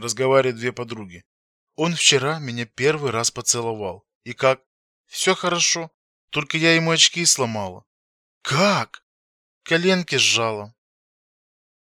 Разговаривают две подруги. Он вчера меня первый раз поцеловал. И как? Все хорошо. Только я ему очки сломала. Как? Коленки сжала.